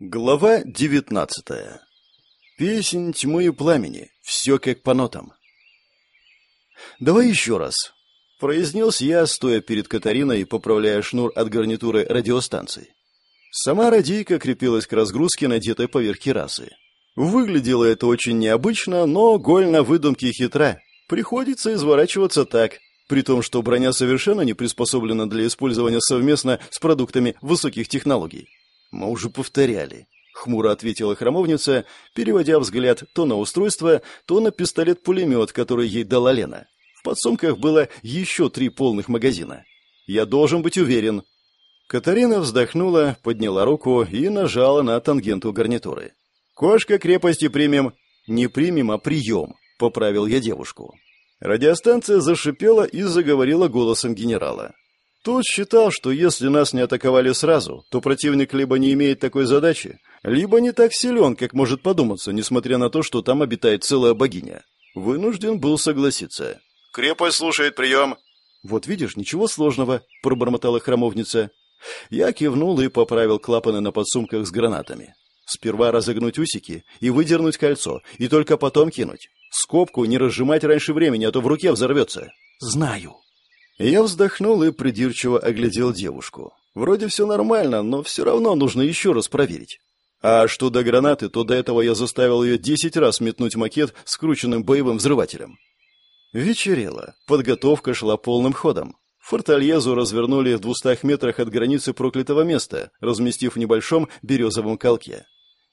Глава девятнадцатая. Песнь тьмы и пламени. Все как по нотам. «Давай еще раз», — произнес я, стоя перед Катариной, поправляя шнур от гарнитуры радиостанции. Сама радийка крепилась к разгрузке, надетой поверх керасы. Выглядело это очень необычно, но голь на выдумке хитра. Приходится изворачиваться так, при том, что броня совершенно не приспособлена для использования совместно с продуктами высоких технологий. «Мы уже повторяли», — хмуро ответила храмовница, переводя взгляд то на устройство, то на пистолет-пулемет, который ей дала Лена. В подсумках было еще три полных магазина. «Я должен быть уверен». Катарина вздохнула, подняла руку и нажала на тангенту гарнитуры. «Кошка крепости примем». «Не примем, а прием», — поправил я девушку. Радиостанция зашипела и заговорила голосом генерала. Тот считал, что если нас не атаковали сразу, то противник либо не имеет такой задачи, либо не так силен, как может подуматься, несмотря на то, что там обитает целая богиня. Вынужден был согласиться. «Крепость слушает прием». «Вот видишь, ничего сложного», — пробормотала храмовница. Я кивнул и поправил клапаны на подсумках с гранатами. Сперва разогнуть усики и выдернуть кольцо, и только потом кинуть. Скобку не разжимать раньше времени, а то в руке взорвется. «Знаю», я вздохнул и придирчиво оглядел девушку. Вроде все нормально, но все равно нужно еще раз проверить. А что до гранаты, то до этого я заставил ее десять раз метнуть макет скрученным боевым взрывателем. Вечерело. Подготовка шла полным ходом. Фортальезу развернули в двухстах метрах от границы проклятого места, разместив в небольшом березовом колке.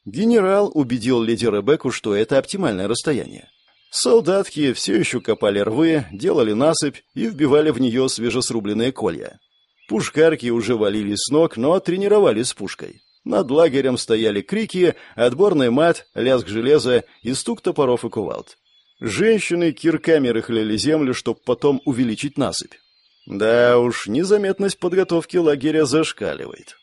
Генерал убедил леди Ребекку, что это оптимальное расстояние. Солдатки все еще копали рвы, делали насыпь и вбивали в нее свежесрубленные колья. Пушкарки уже валились с ног, но тренировались с пушкой. Над лагерем стояли крики, отборный мат, лязг железа и стук топоров и кувалд. Женщины кирками рыхляли землю, чтобы потом увеличить насыпь. Да уж, незаметность подготовки лагеря зашкаливает.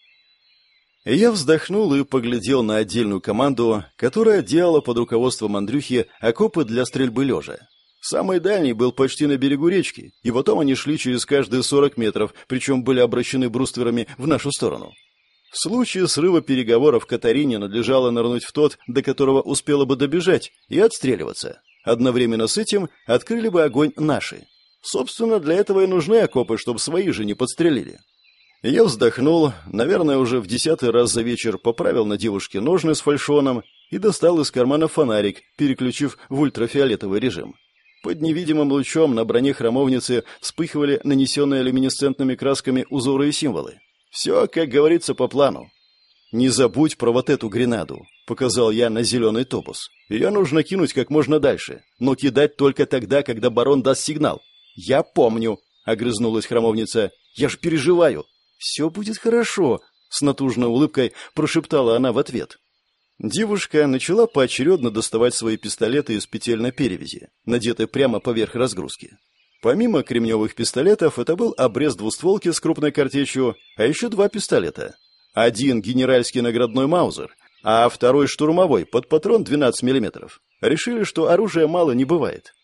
Я вздохнул и поглядел на отдельную команду, которая делала под руководством Андрюхи окопы для стрельбы лежа. Самый дальний был почти на берегу речки, и потом они шли через каждые 40 метров, причем были обращены брустверами в нашу сторону. В случае срыва переговоров Катарине надлежало нырнуть в тот, до которого успела бы добежать, и отстреливаться. Одновременно с этим открыли бы огонь наши. Собственно, для этого и нужны окопы, чтобы свои же не подстрелили. Я вздохнул, наверное, уже в десятый раз за вечер поправил на девушке ножны с фальшоном и достал из кармана фонарик, переключив в ультрафиолетовый режим. Под невидимым лучом на броне храмовницы вспыхивали нанесенные люминесцентными красками узоры и символы. Все, как говорится, по плану. «Не забудь про вот эту гренаду», — показал я на зеленый топус. «Ее нужно кинуть как можно дальше, но кидать только тогда, когда барон даст сигнал». «Я помню», — огрызнулась храмовница. «Я ж переживаю. «Все будет хорошо», — с натужной улыбкой прошептала она в ответ. Девушка начала поочередно доставать свои пистолеты из петель на перевязи, надетой прямо поверх разгрузки. Помимо кремневых пистолетов, это был обрез двустволки с крупной картечью, а еще два пистолета. Один генеральский наградной маузер, а второй штурмовой под патрон 12 мм. Решили, что оружия мало не бывает.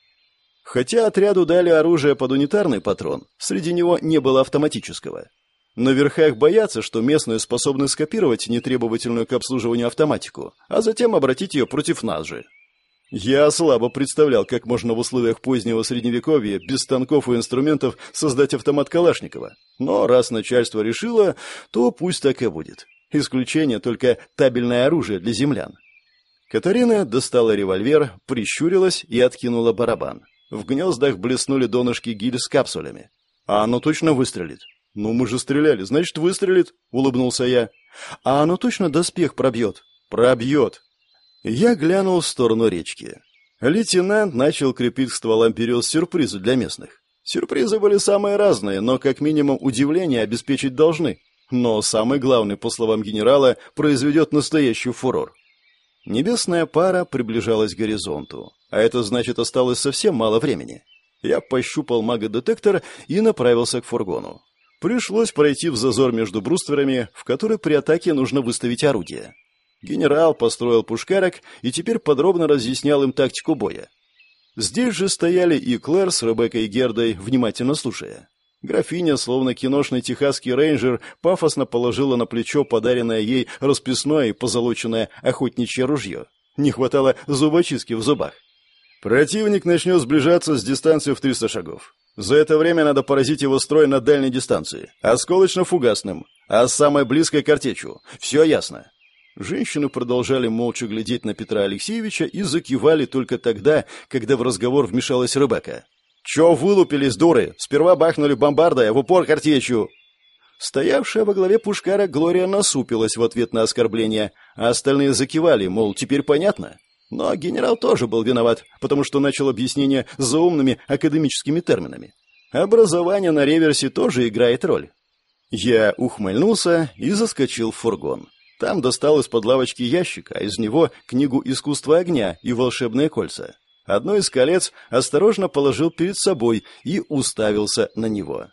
Хотя отряду дали оружие под унитарный патрон, среди него не было автоматического. На верхах боятся, что местные способны скопировать нетребовательную к обслуживанию автоматику, а затем обратить ее против нас же. Я слабо представлял, как можно в условиях позднего средневековья без станков и инструментов создать автомат Калашникова. Но раз начальство решило, то пусть так и будет. Исключение только табельное оружие для землян. Катарина достала револьвер, прищурилась и откинула барабан. В гнездах блеснули донышки гиль с капсулями. А оно точно выстрелит. «Ну, мы же стреляли, значит, выстрелит», — улыбнулся я. «А оно точно доспех пробьет?» «Пробьет». Я глянул в сторону речки. Лейтенант начал крепить к стволам берез сюрпризы для местных. Сюрпризы были самые разные, но как минимум удивление обеспечить должны. Но самый главный, по словам генерала, произведет настоящий фурор. Небесная пара приближалась к горизонту, а это значит осталось совсем мало времени. Я пощупал мага-детектор и направился к фургону. Пришлось пройти в зазор между брустверами, в который при атаке нужно выставить орудие. Генерал построил пушкарок и теперь подробно разъяснял им тактику боя. Здесь же стояли и Клэр с Ребеккой и Гердой, внимательно слушая. Графиня, словно киношный техасский рейнджер, пафосно положила на плечо подаренное ей расписное и позолоченное охотничье ружье. Не хватало зубочистки в зубах. Противник начнет сближаться с дистанцией в 300 шагов. За это время надо поразить его строй на дальней дистанции, осколочно-фугасным, а с самой близкой картечью. Все ясно. Женщины продолжали молча глядеть на Петра Алексеевича и закивали только тогда, когда в разговор вмешалась рыбака. «Че вылупились, дуры? Сперва бахнули бомбардой, а в упор картечью!» Стоявшая во главе пушкара Глория насупилась в ответ на оскорбление, а остальные закивали, мол, теперь понятно. Но генерал тоже был виноват, потому что начал объяснение заумными академическими терминами. Образование на реверсе тоже играет роль. Я ухмыльнулся и заскочил в фургон. Там достал из-под лавочки ящик, а из него книгу «Искусство огня» и «Волшебные кольца». Одно из колец осторожно положил перед собой и уставился на него.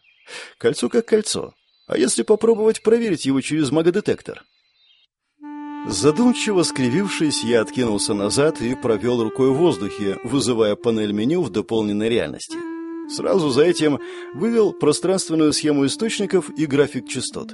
Кольцо как кольцо. А если попробовать проверить его через магодетектор? Задумчиво скривившись, я откинулся назад и провел рукой в воздухе, вызывая панель меню в дополненной реальности. Сразу за этим вывел пространственную схему источников и график частот.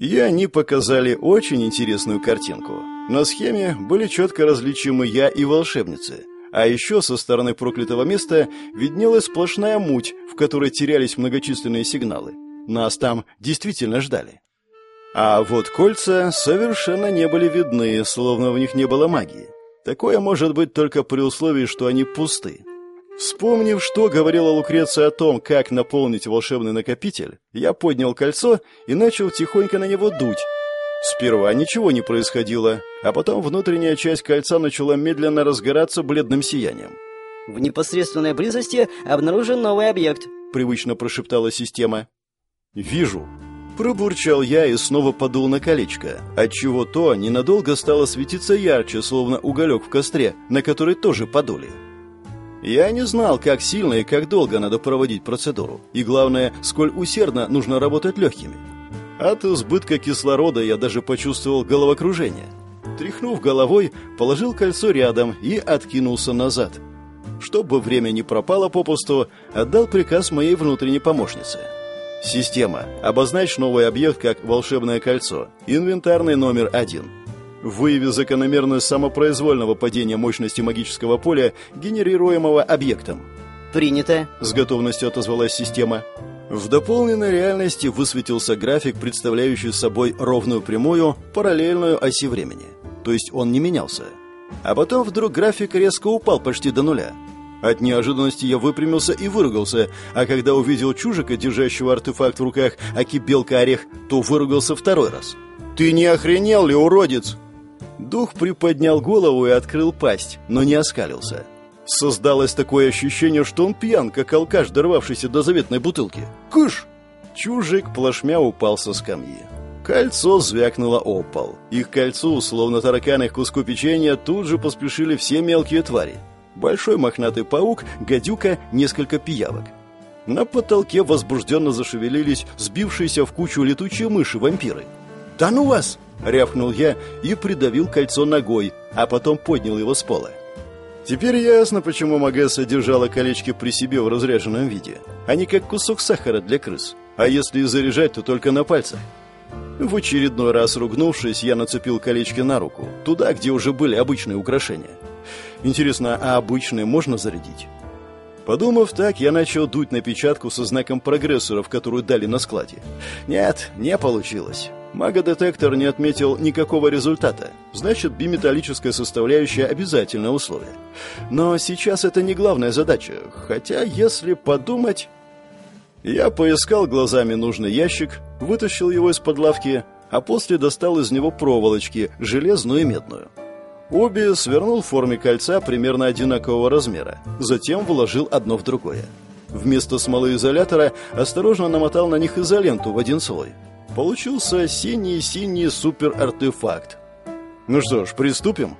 И они показали очень интересную картинку. На схеме были четко различимы я и волшебницы. А еще со стороны проклятого места виднелась сплошная муть, в которой терялись многочисленные сигналы. Нас там действительно ждали. А вот кольца совершенно не были видны, словно в них не было магии. Такое может быть только при условии, что они пусты. Вспомнив, что говорила Лукреция о том, как наполнить волшебный накопитель, я поднял кольцо и начал тихонько на него дуть. Сперва ничего не происходило, а потом внутренняя часть кольца начала медленно разгораться бледным сиянием. «В непосредственной близости обнаружен новый объект», — привычно прошептала система. «Вижу», Пробурчал я и снова подул на колечко, отчего то ненадолго стало светиться ярче, словно уголек в костре, на который тоже подули. Я не знал, как сильно и как долго надо проводить процедуру, и главное, сколь усердно нужно работать легкими. От избытка кислорода я даже почувствовал головокружение. Тряхнув головой, положил кольцо рядом и откинулся назад. Чтобы время не пропало попусту, отдал приказ моей внутренней помощнице – Система. Обозначь новый объект как волшебное кольцо. Инвентарный номер один. Выяви закономерность самопроизвольного падения мощности магического поля, генерируемого объектом. «Принято», — с готовностью отозвалась система. В дополненной реальности высветился график, представляющий собой ровную прямую, параллельную оси времени. То есть он не менялся. А потом вдруг график резко упал почти до нуля. От неожиданности я выпрямился и выругался, а когда увидел чужика, держащего артефакт в руках, аки белка-орех, то выругался второй раз. «Ты не охренел ли, уродец?» Дух приподнял голову и открыл пасть, но не оскалился. Создалось такое ощущение, что он пьян, как алкаш, дорвавшийся до заветной бутылки. «Кыш!» Чужик плашмя упал со скамьи. Кольцо звякнуло о пол. Их кольцу, словно тараканы к куску печенья, тут же поспешили все мелкие твари большой мохнатый паук, гадюка, несколько пиявок. На потолке возбужденно зашевелились сбившиеся в кучу летучие мыши-вампиры. «Да ну вас!» — рявкнул я и придавил кольцо ногой, а потом поднял его с пола. Теперь ясно, почему Магесса держала колечки при себе в разряженном виде. Они как кусок сахара для крыс. А если и заряжать, то только на пальцах. В очередной раз ругнувшись, я нацепил колечки на руку, туда, где уже были обычные украшения. Интересно, а обычные можно зарядить? Подумав так, я начал дуть на печатку со знаком прогрессоров, которую дали на складе. Нет, не получилось. Магодетектор не отметил никакого результата. Значит, биметаллическая составляющая – обязательное условие. Но сейчас это не главная задача. Хотя, если подумать... Я поискал глазами нужный ящик, вытащил его из-под лавки, а после достал из него проволочки, железную и медную. Обе свернул в форме кольца примерно одинакового размера, затем вложил одно в другое. Вместо смолы изолятора осторожно намотал на них изоленту в один слой. Получился синий-синий супер-артефакт. Ну что ж, приступим.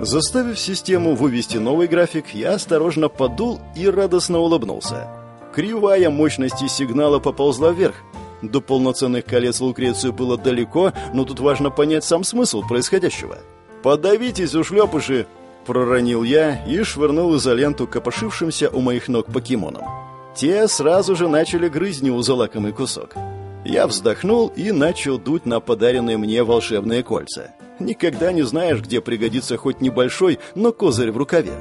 Заставив систему вывести новый график, я осторожно подул и радостно улыбнулся. Кривая мощности сигнала поползла вверх. До полноценных колец Лукреции было далеко, но тут важно понять сам смысл происходящего. «Подавитесь, ушлепыши!» — проронил я и швырнул изоленту копошившимся у моих ног покемоном. те сразу же начали грызть у за лакомый кусок. Я вздохнул и начал дуть на подаренные мне волшебные кольца. Никогда не знаешь, где пригодится хоть небольшой, но козырь в рукаве.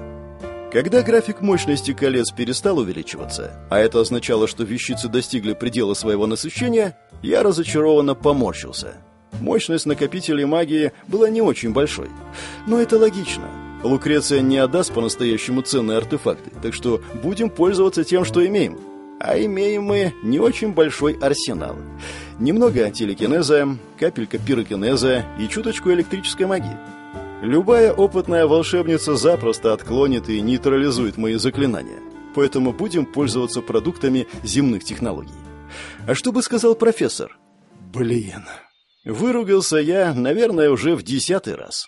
Когда график мощности колец перестал увеличиваться, а это означало, что вещицы достигли предела своего насыщения, я разочарованно поморщился. Мощность накопителей магии была не очень большой. Но это логично. Лукреция не отдаст по-настоящему ценные артефакты, так что будем пользоваться тем, что имеем. А имеем мы не очень большой арсенал. Немного телекинеза, капелька пирокинеза и чуточку электрической магии. Любая опытная волшебница запросто отклонит и нейтрализует мои заклинания. Поэтому будем пользоваться продуктами земных технологий. А что бы сказал профессор? Блин. Выругался я, наверное, уже в десятый раз.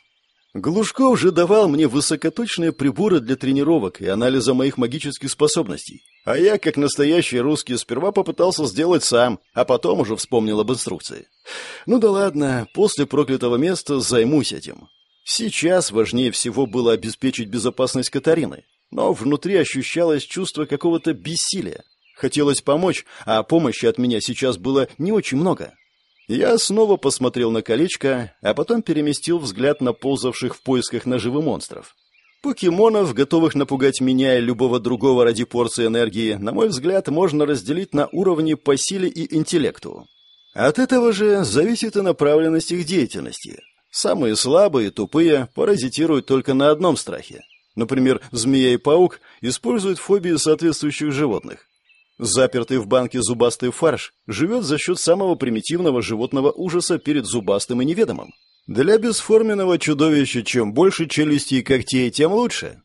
Глушков же давал мне высокоточные приборы для тренировок и анализа моих магических способностей. А я, как настоящий русский, сперва попытался сделать сам, а потом уже вспомнил об инструкции. Ну да ладно, после проклятого места займусь этим. Сейчас важнее всего было обеспечить безопасность Катарины, но внутри ощущалось чувство какого-то бессилия. Хотелось помочь, а помощи от меня сейчас было не очень много. Я снова посмотрел на колечко, а потом переместил взгляд на ползавших в поисках наживы монстров. Покемонов, готовых напугать меня и любого другого ради порции энергии, на мой взгляд, можно разделить на уровни по силе и интеллекту. От этого же зависит и направленность их деятельности. Самые слабые, тупые, паразитируют только на одном страхе. Например, змея и паук используют фобии соответствующих животных. Запертый в банке зубастый фарш живет за счет самого примитивного животного ужаса перед зубастым и неведомым. Для бесформенного чудовища чем больше челюстей и когтей, тем лучше.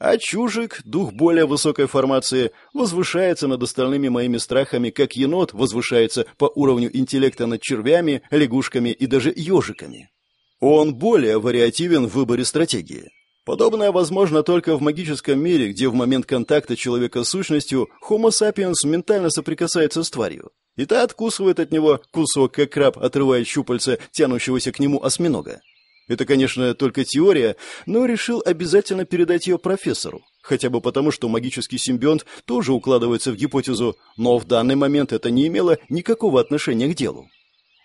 А чужик, дух более высокой формации, возвышается над остальными моими страхами, как енот возвышается по уровню интеллекта над червями, лягушками и даже ежиками. Он более вариативен в выборе стратегии. Подобное возможно только в магическом мире, где в момент контакта человека с сущностью Homo sapiens ментально соприкасается с тварью. И та откусывает от него кусок, как краб отрывает щупальца тянущегося к нему осьминога. Это, конечно, только теория, но решил обязательно передать ее профессору. Хотя бы потому, что магический симбионт тоже укладывается в гипотезу, но в данный момент это не имело никакого отношения к делу.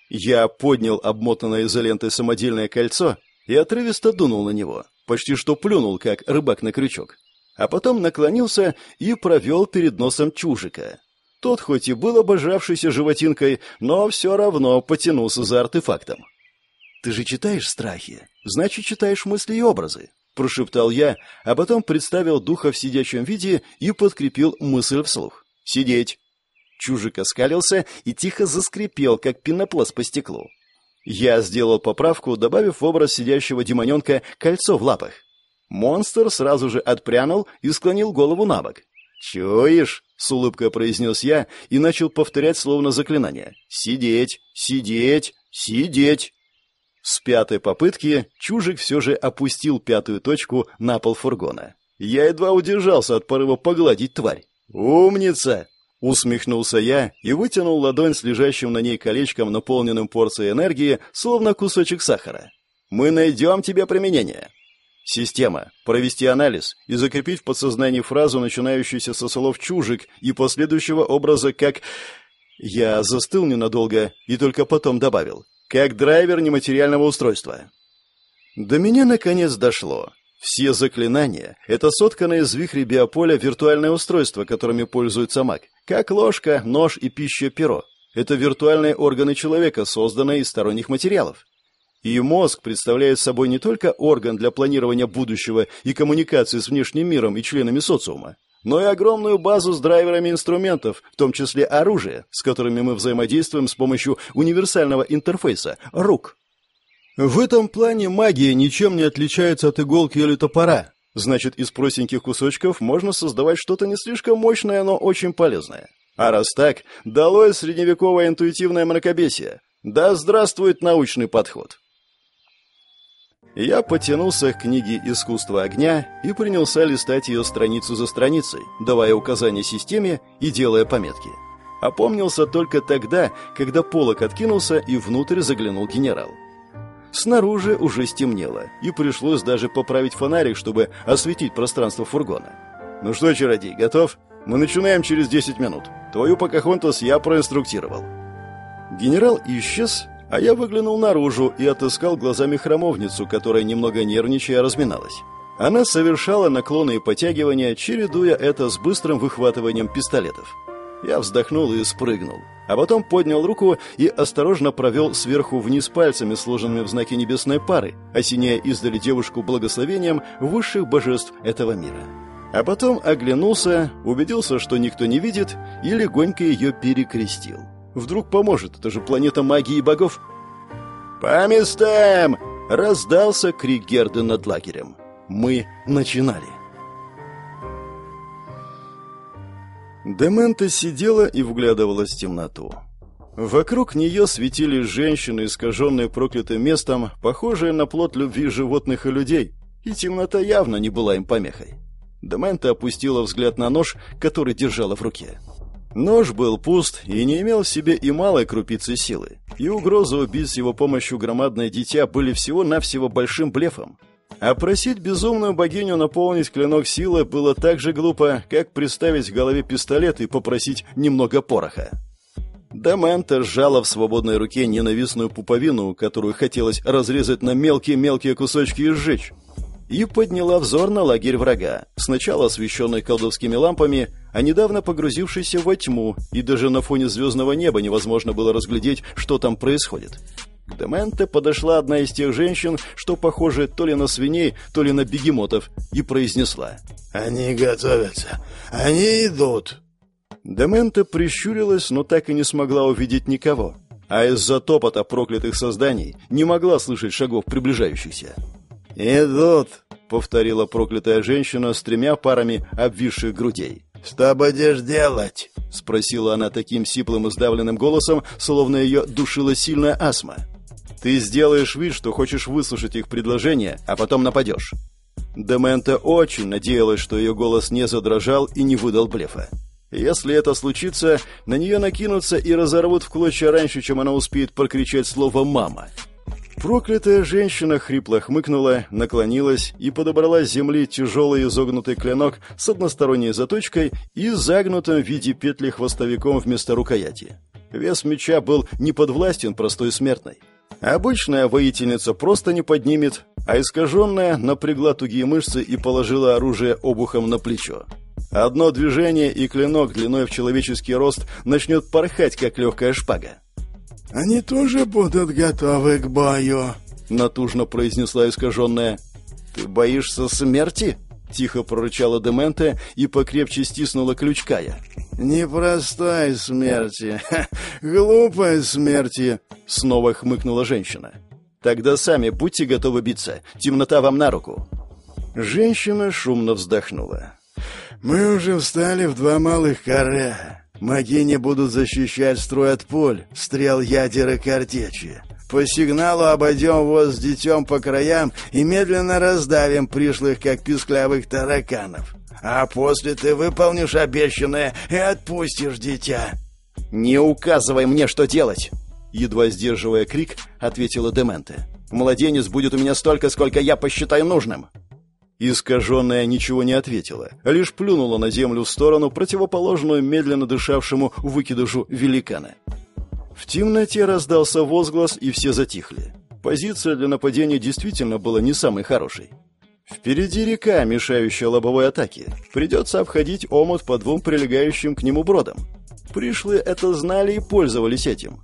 Я поднял обмотанное изолентой самодельное кольцо и отрывисто дунул на него почти что плюнул, как рыбак на крючок. А потом наклонился и провел перед носом чужика. Тот хоть и был обожавшийся животинкой, но все равно потянулся за артефактом. «Ты же читаешь страхи, значит, читаешь мысли и образы», — прошептал я, а потом представил духа в сидячем виде и подкрепил мысль вслух. «Сидеть!» Чужик оскалился и тихо заскрипел, как пенопласт по стеклу. Я сделал поправку, добавив в образ сидящего демоненка кольцо в лапах. Монстр сразу же отпрянул и склонил голову на бок. «Чуешь?» — с улыбкой произнес я и начал повторять словно заклинание. «Сидеть! Сидеть! Сидеть!» С пятой попытки Чужик все же опустил пятую точку на пол фургона. Я едва удержался от порыва погладить тварь. «Умница!» Усмехнулся я и вытянул ладонь с лежащим на ней колечком, наполненным порцией энергии, словно кусочек сахара. «Мы найдем тебе применение». Система. Провести анализ и закрепить в подсознании фразу, начинающуюся со слов «чужик» и последующего образа как... Я застыл ненадолго и только потом добавил. Как драйвер нематериального устройства. До меня наконец дошло. Все заклинания — это сотканное из вихрей биополя виртуальное устройство, которыми пользуется маг. Как ложка, нож и пища-перо. Это виртуальные органы человека, созданные из сторонних материалов. И мозг представляет собой не только орган для планирования будущего и коммуникации с внешним миром и членами социума, но и огромную базу с драйверами инструментов, в том числе оружия, с которыми мы взаимодействуем с помощью универсального интерфейса – рук. В этом плане магия ничем не отличается от иголки или топора. Значит, из простеньких кусочков можно создавать что-то не слишком мощное, но очень полезное. А раз так, долой средневековое интуитивное мракобесие. Да здравствует научный подход. Я потянулся к книге «Искусство огня» и принялся листать ее страницу за страницей, давая указания системе и делая пометки. Опомнился только тогда, когда полок откинулся и внутрь заглянул генерал. Снаружи уже стемнело, и пришлось даже поправить фонарик, чтобы осветить пространство фургона. «Ну что, чародей, готов?» Мы начинаем через 10 минут. Твою Покахонтас я проинструктировал». Генерал исчез, а я выглянул наружу и отыскал глазами храмовницу, которая немного нервничая разминалась. Она совершала наклоны и потягивания, чередуя это с быстрым выхватыванием пистолетов. Я вздохнул и спрыгнул, а потом поднял руку и осторожно провел сверху вниз пальцами, сложенными в знаке небесной пары, осеняя издали девушку благословением высших божеств этого мира. А потом оглянулся, убедился, что никто не видит, и легонько ее перекрестил. Вдруг поможет, это же планета магии и богов. «По местам!» — раздался крик Герды над лагерем. Мы начинали. Демента сидела и вглядывалась в темноту. Вокруг нее светились женщины, искаженные проклятым местом, похожие на плод любви животных и людей, и темнота явно не была им помехой. Демента опустила взгляд на нож, который держала в руке. Нож был пуст и не имел в себе и малой крупицы силы, и угрозы убить с его помощью громадное дитя были всего-навсего большим блефом. А просить безумную богиню наполнить клинок силы было так же глупо, как представить в голове пистолет и попросить немного пороха. Демента сжала в свободной руке ненавистную пуповину, которую хотелось разрезать на мелкие-мелкие кусочки и сжечь и подняла взор на лагерь врага, сначала освещенный колдовскими лампами, а недавно погрузившийся во тьму, и даже на фоне звездного неба невозможно было разглядеть, что там происходит. К Дементе подошла одна из тех женщин, что похожи то ли на свиней, то ли на бегемотов, и произнесла «Они готовятся! Они идут!» Дементе прищурилась, но так и не смогла увидеть никого, а из-за топота проклятых созданий не могла слышать шагов приближающихся. «Идут», — повторила проклятая женщина с тремя парами обвисших грудей. «Что будешь делать?» — спросила она таким сиплым и сдавленным голосом, словно ее душила сильная астма. «Ты сделаешь вид, что хочешь выслушать их предложение, а потом нападешь». Демента очень надеялась, что ее голос не задрожал и не выдал блефа. Если это случится, на нее накинутся и разорвут в клочья раньше, чем она успеет прокричать слово «мама». Проклятая женщина хрипло хмыкнула, наклонилась и подобрала с земли тяжелый изогнутый клинок с односторонней заточкой и загнутым в виде петли хвостовиком вместо рукояти. Вес меча был не подвластен простой смертной. Обычная воительница просто не поднимет, а искаженная напрягла тугие мышцы и положила оружие обухом на плечо. Одно движение, и клинок длиной в человеческий рост начнет порхать, как легкая шпага. «Они тоже будут готовы к бою», — натужно произнесла искаженная. «Ты боишься смерти?» — тихо прорычала Дементе и покрепче стиснула ключ Кая. «Непростой смерти, глупой смерти», — снова хмыкнула женщина. «Тогда сами будьте готовы биться. Темнота вам на руку». Женщина шумно вздохнула. «Мы уже встали в два малых каре. Маги будут защищать строй от пуль, стрел ядер и картечи. По сигналу обойдем вас с детем по краям и медленно раздавим пришлых, как писклявых тараканов. А после ты выполнишь обещанное и отпустишь дитя». «Не указывай мне, что делать!» Едва сдерживая крик, ответила Дементе. «Младенец будет у меня столько, сколько я посчитаю нужным!» Искаженная ничего не ответила, лишь плюнула на землю в сторону, противоположную медленно дышавшему выкидышу великана. В темноте раздался возглас, и все затихли. Позиция для нападения действительно была не самой хорошей. Впереди река, мешающая лобовой атаке. Придется обходить омут по двум прилегающим к нему бродам. Пришлые это знали и пользовались этим.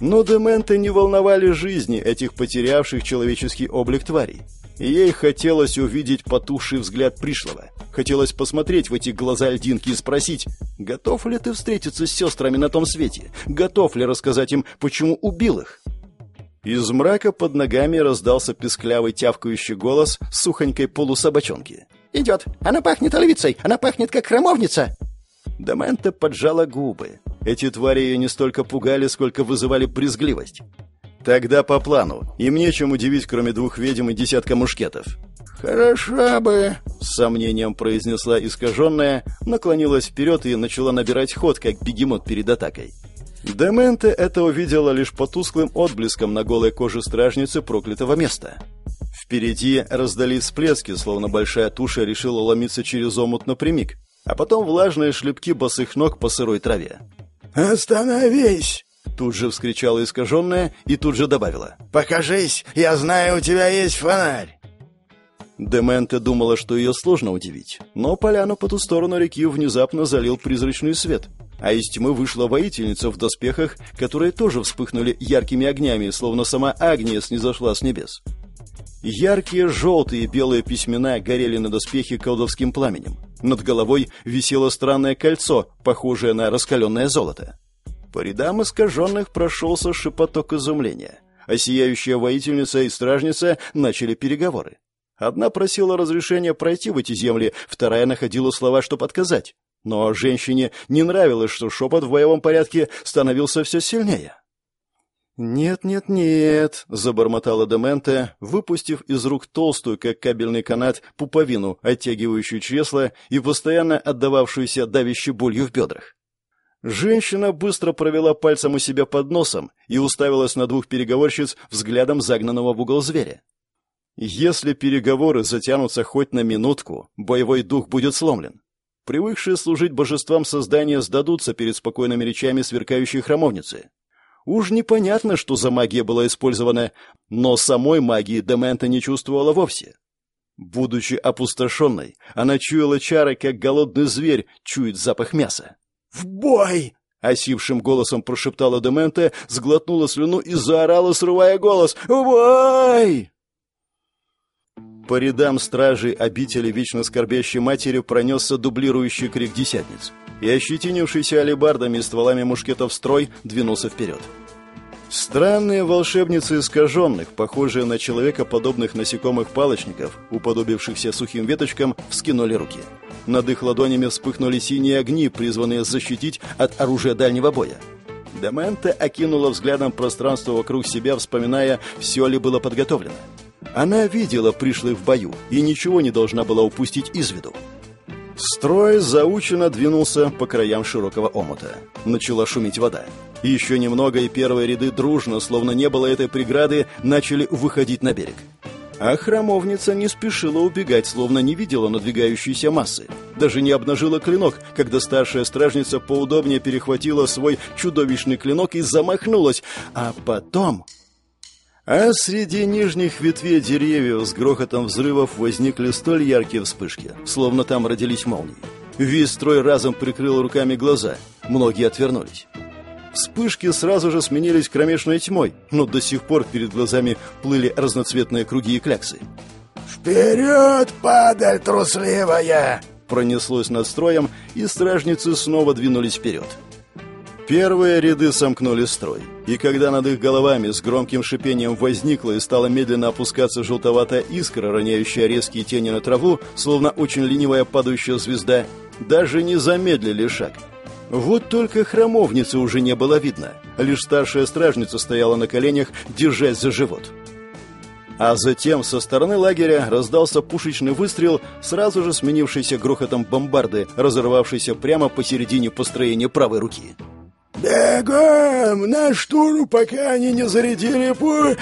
Но дементы не волновали жизни этих потерявших человеческий облик тварей. Ей хотелось увидеть потухший взгляд пришлого. Хотелось посмотреть в эти глаза льдинки и спросить, готов ли ты встретиться с сестрами на том свете? Готов ли рассказать им, почему убил их? Из мрака под ногами раздался песклявый тявкающий голос сухонькой полусобачонки. «Идет! Она пахнет оливицей! Она пахнет, как храмовница!» Демента поджала губы. Эти твари ее не столько пугали, сколько вызывали брезгливость. Тогда по плану. Им нечем удивить, кроме двух ведьм и десятка мушкетов. «Хорошо бы», — с сомнением произнесла искаженная, наклонилась вперед и начала набирать ход, как бегемот перед атакой. Дементе это увидела лишь по тусклым отблескам на голой коже стражницы проклятого места. Впереди раздались всплески, словно большая туша решила ломиться через омут напрямик. а потом влажные шлепки босых ног по сырой траве. «Остановись!» Тут же вскричала искаженная и тут же добавила. «Покажись! Я знаю, у тебя есть фонарь!» Дементе думала, что ее сложно удивить, но поляну по ту сторону реки внезапно залил призрачный свет, а из тьмы вышла воительница в доспехах, которые тоже вспыхнули яркими огнями, словно сама Агния снизошла с небес. Яркие желтые и белые письмена горели на доспехе колдовским пламенем. Над головой висело странное кольцо, похожее на раскаленное золото. По рядам искаженных прошелся шепоток изумления, а сияющая воительница и стражница начали переговоры. Одна просила разрешения пройти в эти земли, вторая находила слова, чтобы отказать. Но женщине не нравилось, что шепот в боевом порядке становился все сильнее. «Нет, нет, нет», — забормотала Дементе, выпустив из рук толстую, как кабельный канат, пуповину, оттягивающую чресло и постоянно отдававшуюся давящей болью в бедрах. Женщина быстро провела пальцем у себя под носом и уставилась на двух переговорщиц взглядом загнанного в угол зверя. Если переговоры затянутся хоть на минутку, боевой дух будет сломлен. Привыкшие служить божествам создания сдадутся перед спокойными речами сверкающей храмовницы. Уж непонятно, что за магия была использована, но самой магии Демента не чувствовала вовсе. Будучи опустошенной, она чуяла чары, как голодный зверь чует запах мяса. «В бой!» — осившим голосом прошептала Дементе, сглотнула слюну и заорала, срывая голос. «В бой!» По рядам стражей обители вечно скорбящей матери пронесся дублирующий крик десятниц, и ощетинившийся алебардами и стволами мушкетов строй двинулся вперед. Странные волшебницы искаженных, похожие на человекоподобных насекомых-палочников, уподобившихся сухим веточкам, вскинули руки. Над их ладонями вспыхнули синие огни, призванные защитить от оружия дальнего боя. Демента окинула взглядом пространство вокруг себя, вспоминая, все ли было подготовлено. Она видела пришлых в бою и ничего не должна была упустить из виду. Строй заученно двинулся по краям широкого омута. Начала шуметь вода. Еще немного, и первые ряды дружно, словно не было этой преграды, начали выходить на берег. А храмовница не спешила убегать, словно не видела надвигающейся массы. Даже не обнажила клинок, когда старшая стражница поудобнее перехватила свой чудовищный клинок и замахнулась. А потом... А среди нижних ветвей деревьев с грохотом взрывов возникли столь яркие вспышки, словно там родились молнии. Весь строй разом прикрыл руками глаза, многие отвернулись. Вспышки сразу же сменились кромешной тьмой, но до сих пор перед глазами плыли разноцветные круги и кляксы. «Вперед, падаль трусливая!» Пронеслось над строем, и стражницы снова двинулись вперед. Первые ряды сомкнули строй, и когда над их головами с громким шипением возникла и стала медленно опускаться желтоватая искра, роняющая резкие тени на траву, словно очень ленивая падающая звезда, даже не замедлили шаг. Вот только храмовницы уже не было видно, лишь старшая стражница стояла на коленях, держась за живот. А затем со стороны лагеря раздался пушечный выстрел, сразу же сменившийся грохотом бомбарды, разорвавшейся прямо посередине построения правой руки. «Бегом! На штурм, пока они не зарядили пу...»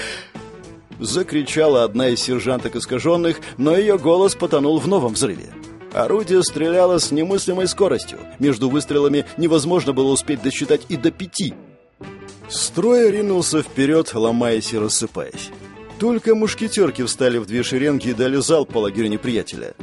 Закричала одна из сержанток искаженных, но ее голос потонул в новом взрыве. Орудие стреляло с немыслимой скоростью. Между выстрелами невозможно было успеть досчитать и до пяти. Строй ринулся вперед, ломаясь и рассыпаясь. Только мушкетерки встали в две шеренги и дали залп по лагерю неприятеля.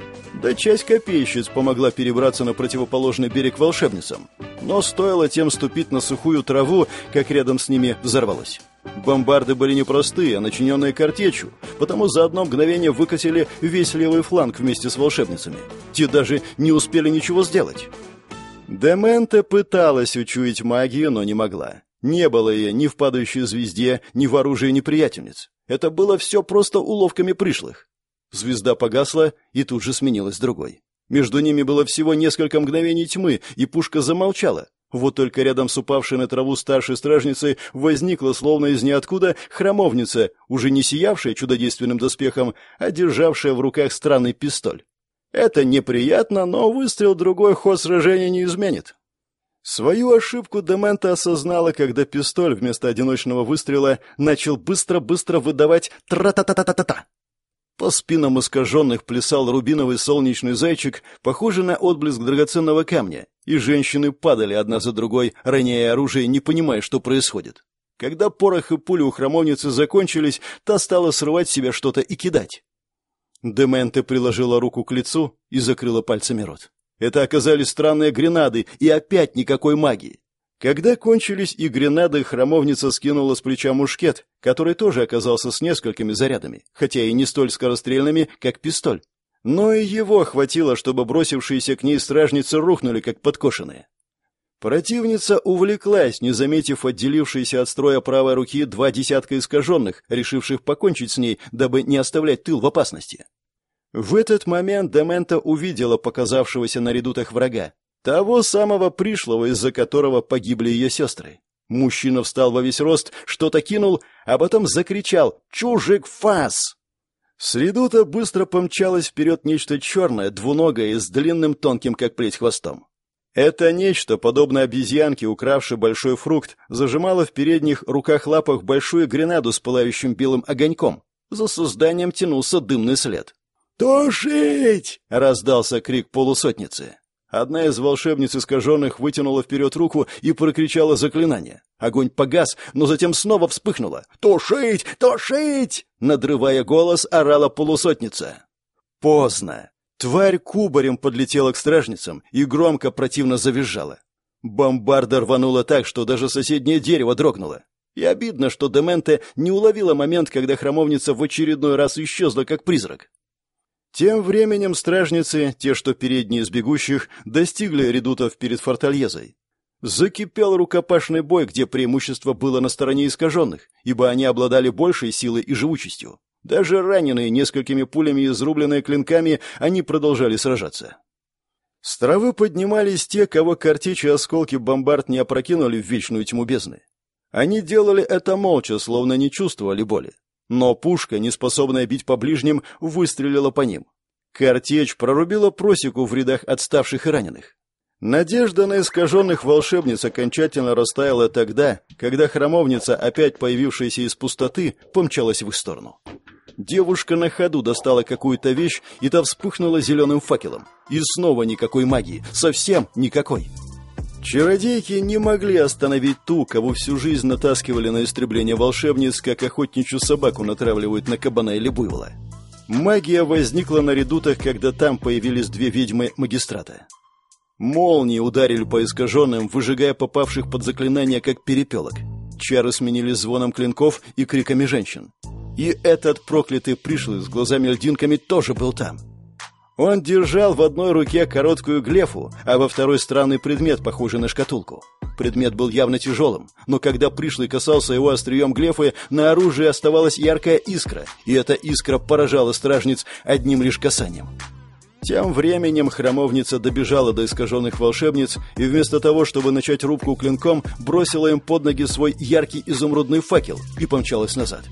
Да часть копейщиц помогла перебраться на противоположный берег волшебницам. Но стоило тем ступить на сухую траву, как рядом с ними взорвалось. Бомбарды были не простые, а начиненные картечью, потому за одно мгновение выкосили весь левый фланг вместе с волшебницами. Те даже не успели ничего сделать. Дементе пыталась учуять магию, но не могла. Не было ее ни в падающей звезде, ни в оружии неприятельниц. Это было все просто уловками пришлых. Звезда погасла и тут же сменилась другой. Между ними было всего несколько мгновений тьмы, и пушка замолчала. Вот только рядом с упавшей на траву старшей стражницей возникла, словно из ниоткуда, храмовница, уже не сиявшая чудодейственным доспехом, а державшая в руках странный пистоль. Это неприятно, но выстрел другой ход сражения не изменит. Свою ошибку Демента осознала, когда пистоль вместо одиночного выстрела начал быстро-быстро выдавать тра-та-та-та-та-та. По спинам искаженных плясал рубиновый солнечный зайчик, похожий на отблеск драгоценного камня, и женщины падали одна за другой, роняя оружие, не понимая, что происходит. Когда порох и пули у храмовницы закончились, та стала срывать себе что-то и кидать. Дементе приложила руку к лицу и закрыла пальцами рот. Это оказались странные гренады, и опять никакой магии. Когда кончились и гренады, храмовница скинула с плеча мушкет, который тоже оказался с несколькими зарядами, хотя и не столь скорострельными, как пистоль. Но и его хватило, чтобы бросившиеся к ней стражницы рухнули, как подкошенные. Противница увлеклась, не заметив отделившиеся от строя правой руки два десятка искаженных, решивших покончить с ней, дабы не оставлять тыл в опасности. В этот момент Демента увидела показавшегося на редутах врага, того самого пришлого, из-за которого погибли ее сестры. Мужчина встал во весь рост, что-то кинул, а потом закричал «Чужик фас!». Редута быстро помчалось вперед нечто черное, двуногое и с длинным тонким, как плеть, хвостом. Это нечто, подобное обезьянке, укравшей большой фрукт, зажимало в передних руках-лапах большую гренаду с пылающим белым огоньком. За созданием тянулся дымный след. «Тушить!» — раздался крик полусотницы. Одна из волшебниц искаженных вытянула вперед руку и прокричала заклинание. Огонь погас, но затем снова вспыхнуло. «Тушить! Тушить!» Надрывая голос, орала полусотница. Поздно. Тварь кубарем подлетела к стражницам и громко противно завизжала. Бомбарда рванула так, что даже соседнее дерево дрогнуло. И обидно, что Дементе не уловила момент, когда храмовница в очередной раз исчезла, как призрак. Тем временем стражницы, те, что передние из бегущих, достигли редутов перед фортальезой. Закипел рукопашный бой, где преимущество было на стороне искаженных, ибо они обладали большей силой и живучестью. Даже раненые несколькими пулями и изрубленные клинками, они продолжали сражаться. С травы поднимались те, кого картечи и осколки бомбард не опрокинули в вечную тьму бездны. Они делали это молча, словно не чувствовали боли. Но пушка, не способная бить по ближним, выстрелила по ним. Картечь прорубила просеку в рядах отставших и раненых. Надежда на искаженных волшебниц окончательно растаяла тогда, когда храмовница, опять появившаяся из пустоты, помчалась в их сторону. Девушка на ходу достала какую-то вещь, и та вспыхнула зеленым факелом. И снова никакой магии, совсем никакой. Чародейки не могли остановить ту, кого всю жизнь натаскивали на истребление волшебниц, как охотничью собаку натравливают на кабана или буйвола. Магия возникла на редутах, когда там появились две ведьмы магистрата. Молнии ударили по искаженным, выжигая попавших под заклинание, как перепелок. Чары сменились звоном клинков и криками женщин. И этот проклятый пришлый с глазами-льдинками тоже был там. Он держал в одной руке короткую глефу, а во второй странный предмет, похожий на шкатулку. Предмет был явно тяжелым, но когда пришлый касался его острием глефы, на оружии оставалась яркая искра, и эта искра поражала стражниц одним лишь касанием. Тем временем храмовница добежала до искаженных волшебниц и вместо того, чтобы начать рубку клинком, бросила им под ноги свой яркий изумрудный факел и помчалась назад.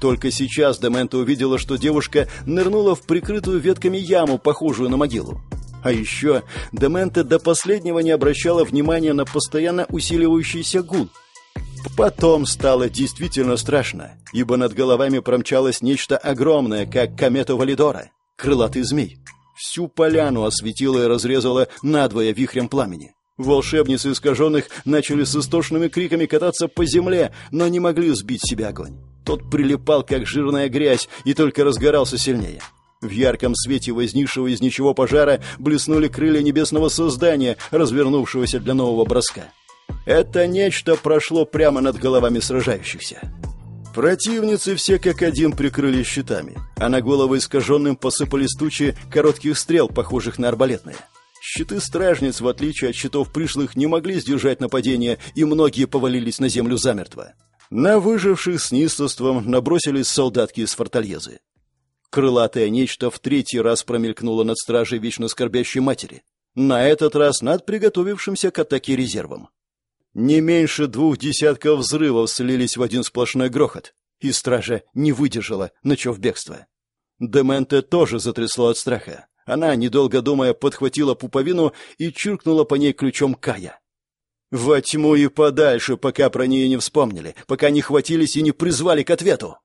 Только сейчас Демента увидела, что девушка нырнула в прикрытую ветками яму, похожую на могилу. А еще Демента до последнего не обращала внимания на постоянно усиливающийся гул. Потом стало действительно страшно, ибо над головами промчалось нечто огромное, как комета Валидора, крылатый змей. Всю поляну осветило и разрезало надвое вихрем пламени. Волшебницы искаженных начали с истошными криками кататься по земле, но не могли сбить себе огонь. Тот прилипал, как жирная грязь, и только разгорался сильнее. В ярком свете возникшего из ничего пожара блеснули крылья небесного создания, развернувшегося для нового броска. Это нечто прошло прямо над головами сражающихся. Противницы все как один прикрылись щитами, а на головы искаженным посыпались тучи коротких стрел, похожих на арбалетные. Щиты стражниц, в отличие от щитов пришлых, не могли сдержать нападение, и многие повалились на землю замертво. На выживших с неистовством набросились солдатки из фортальезы. Крылатое нечто в третий раз промелькнуло над стражей вечно скорбящей матери. На этот раз над приготовившимся к атаке резервом. Не меньше двух десятков взрывов слились в один сплошной грохот, и стража не выдержала, начав бегство. Дементе тоже затрясло от страха. Она, недолго думая, подхватила пуповину и чиркнула по ней ключом Кая. Во тьму и подальше, пока про нее не вспомнили, пока не хватились и не призвали к ответу.